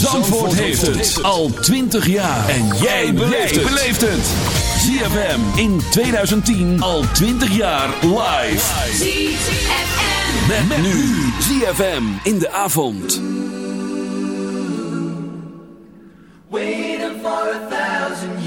Zandvoort heeft het al 20 jaar. En jij beleeft het. ZFM in 2010 al 20 jaar live. ZFM. Met, met nu ZFM in de avond. Waiting for a thousand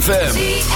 ZFM.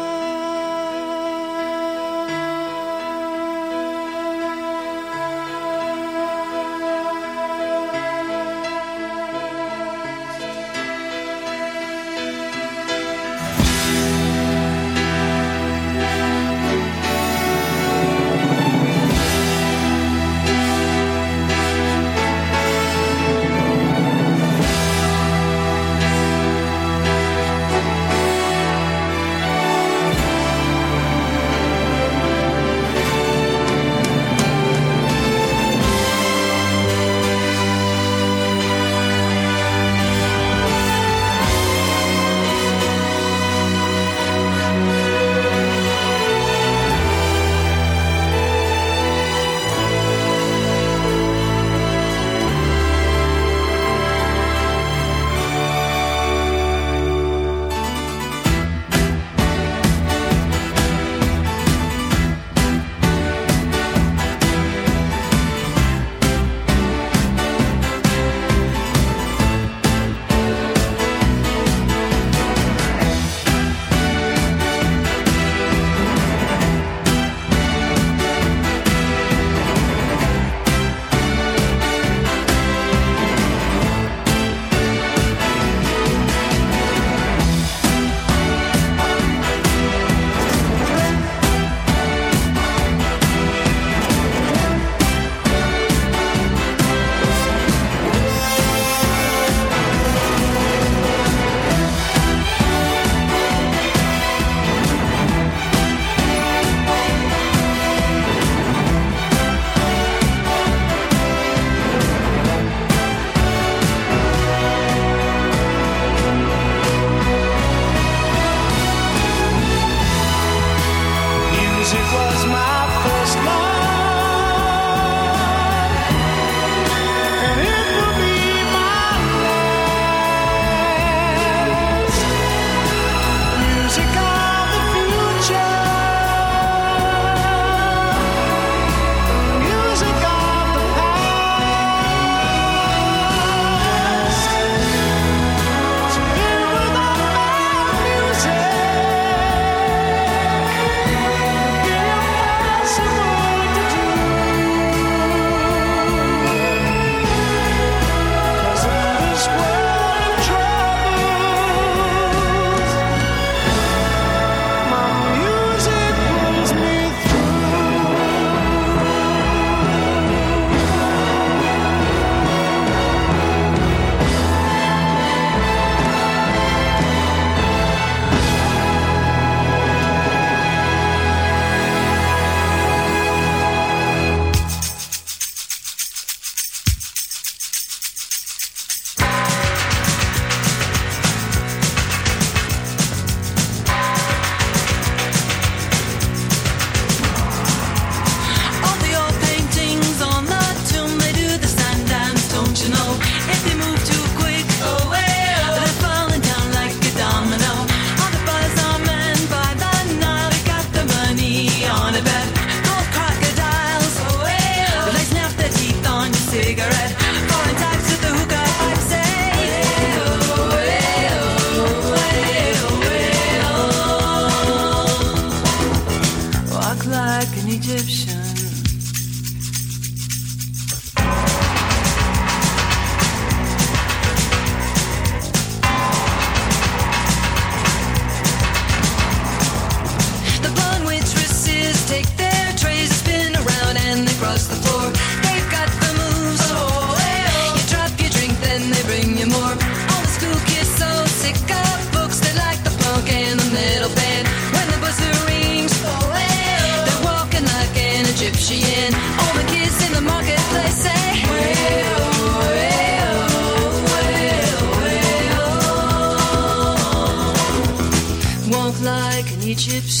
Egypt.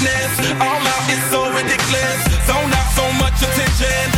witness. All out is so ridiculous. So not so much attention.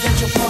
gente, eu.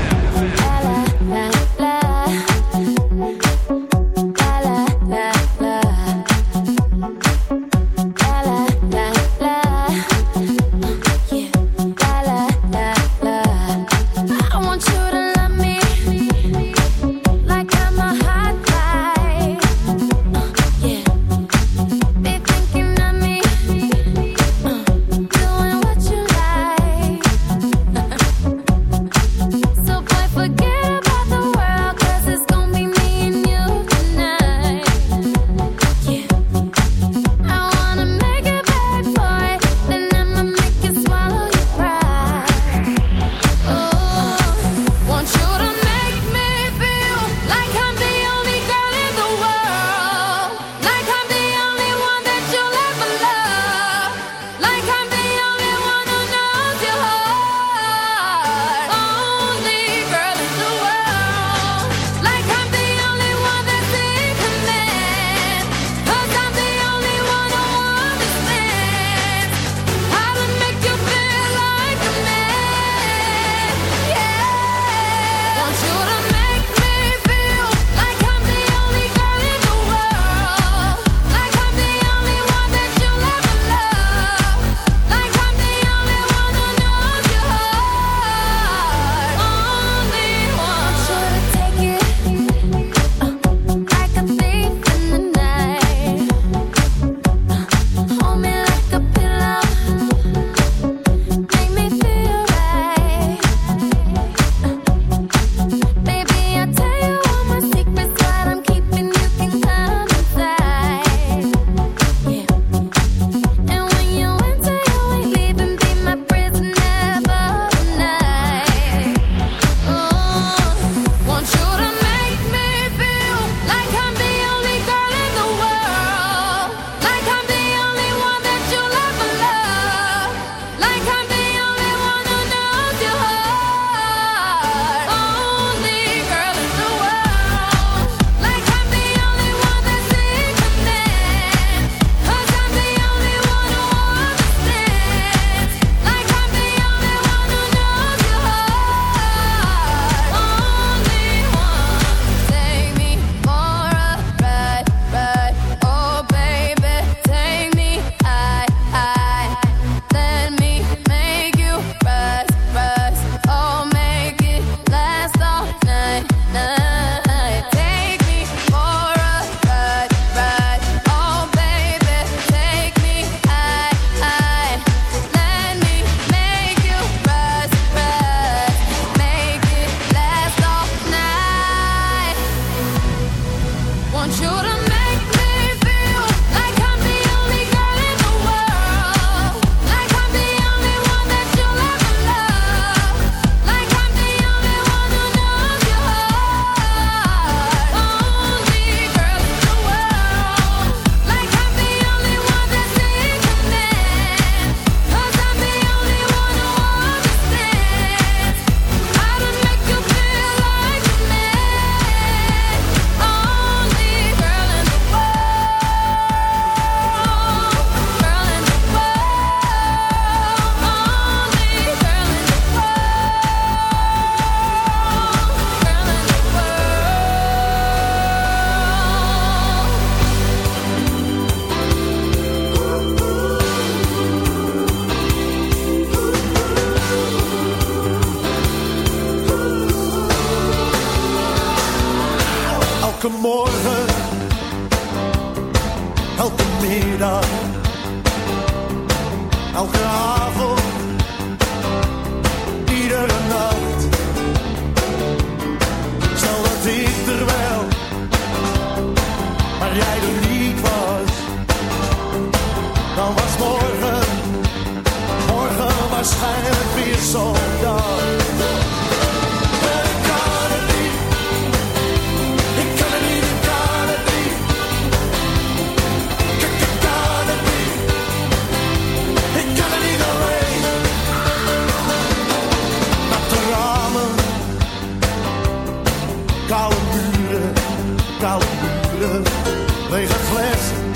Lege flessen,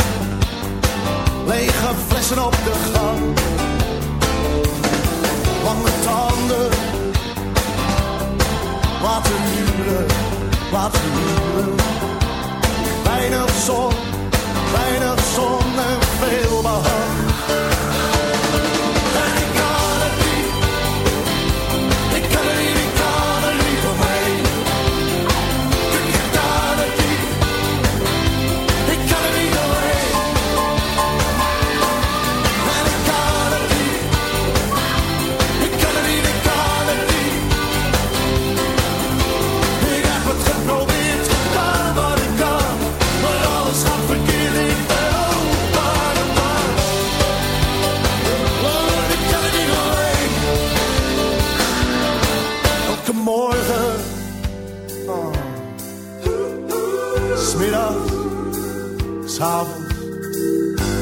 lege flessen op de gang. Lange tanden, laten huren, laten huren. Weinig zon, weinig zon en veel behang.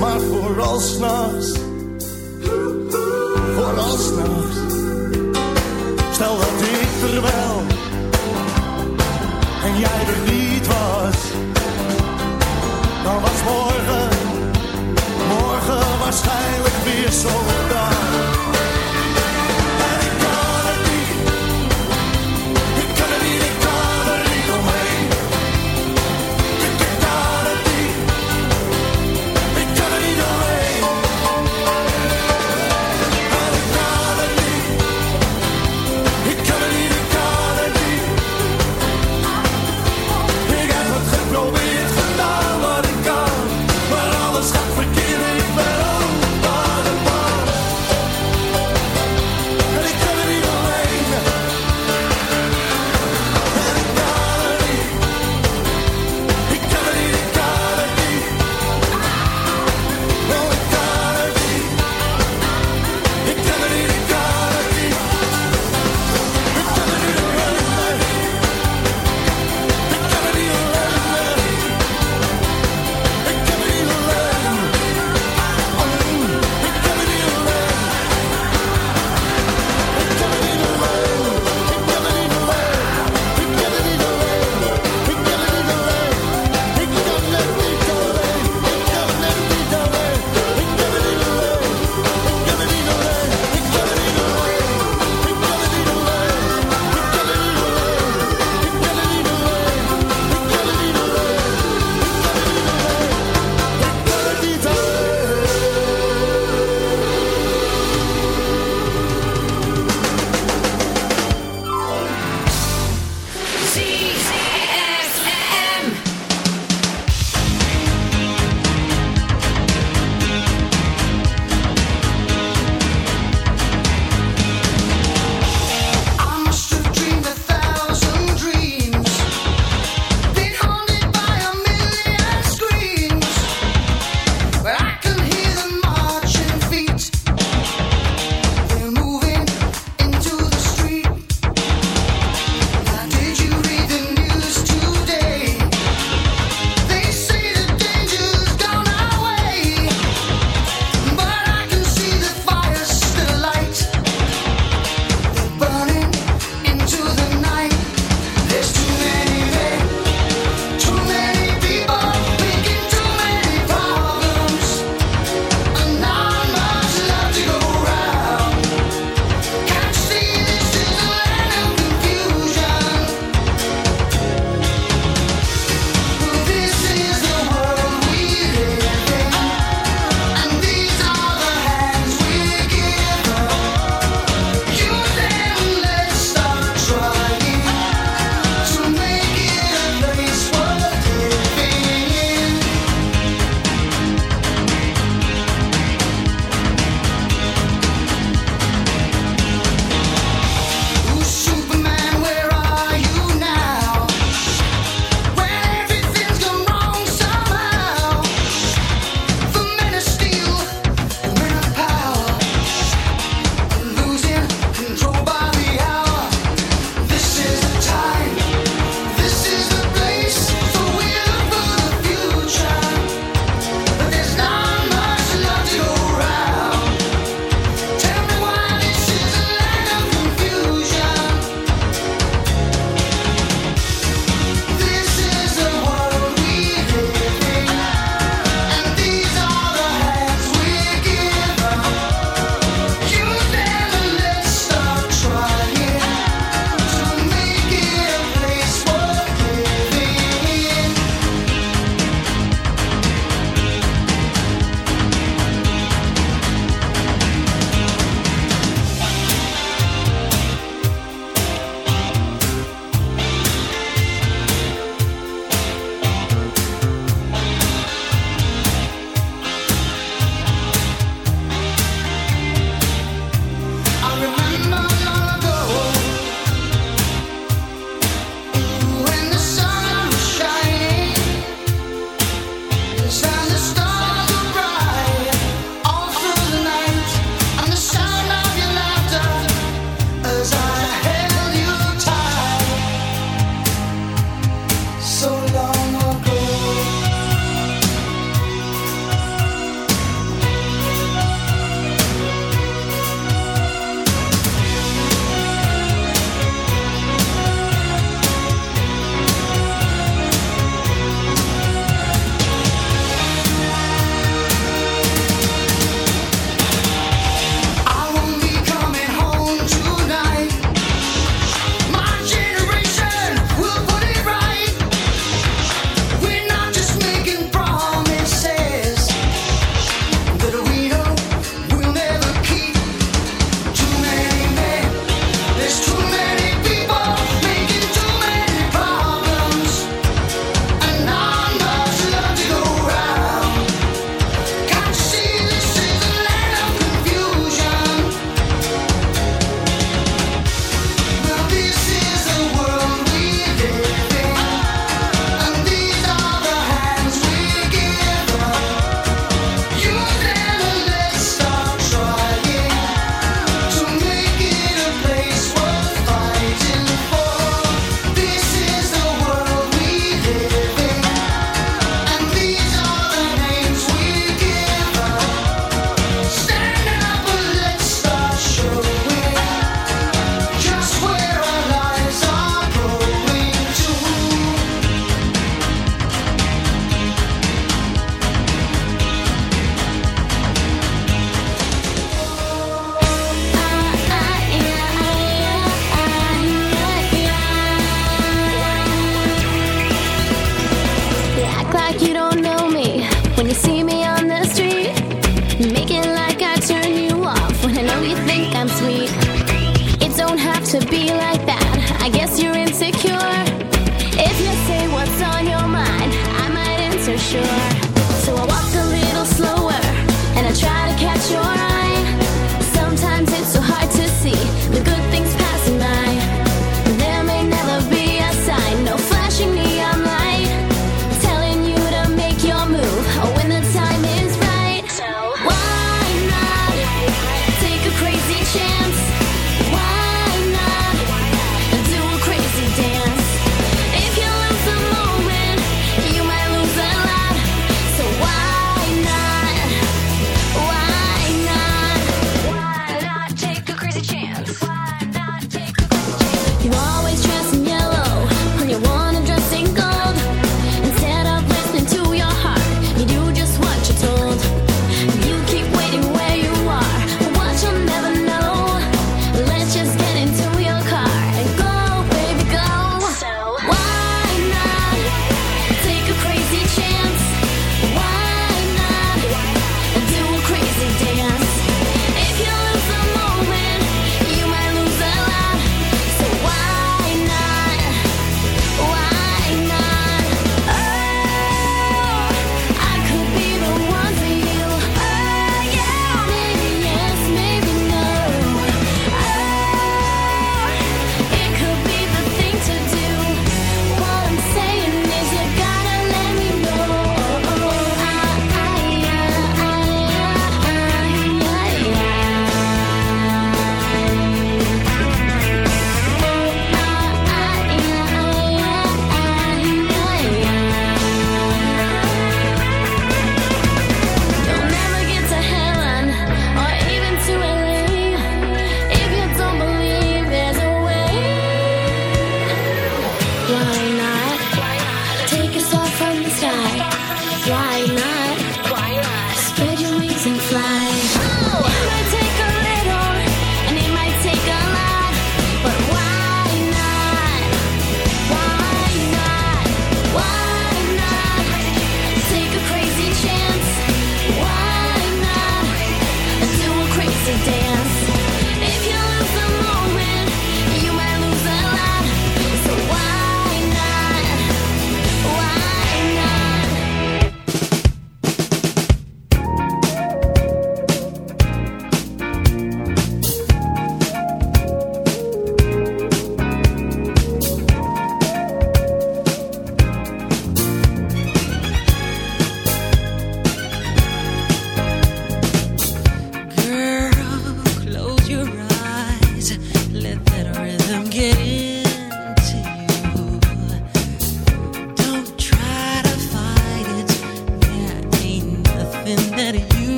Maar vooral s'nachts, vooral. Stel dat ik er wel en jij er niet was, dan was morgen, morgen waarschijnlijk weer dag.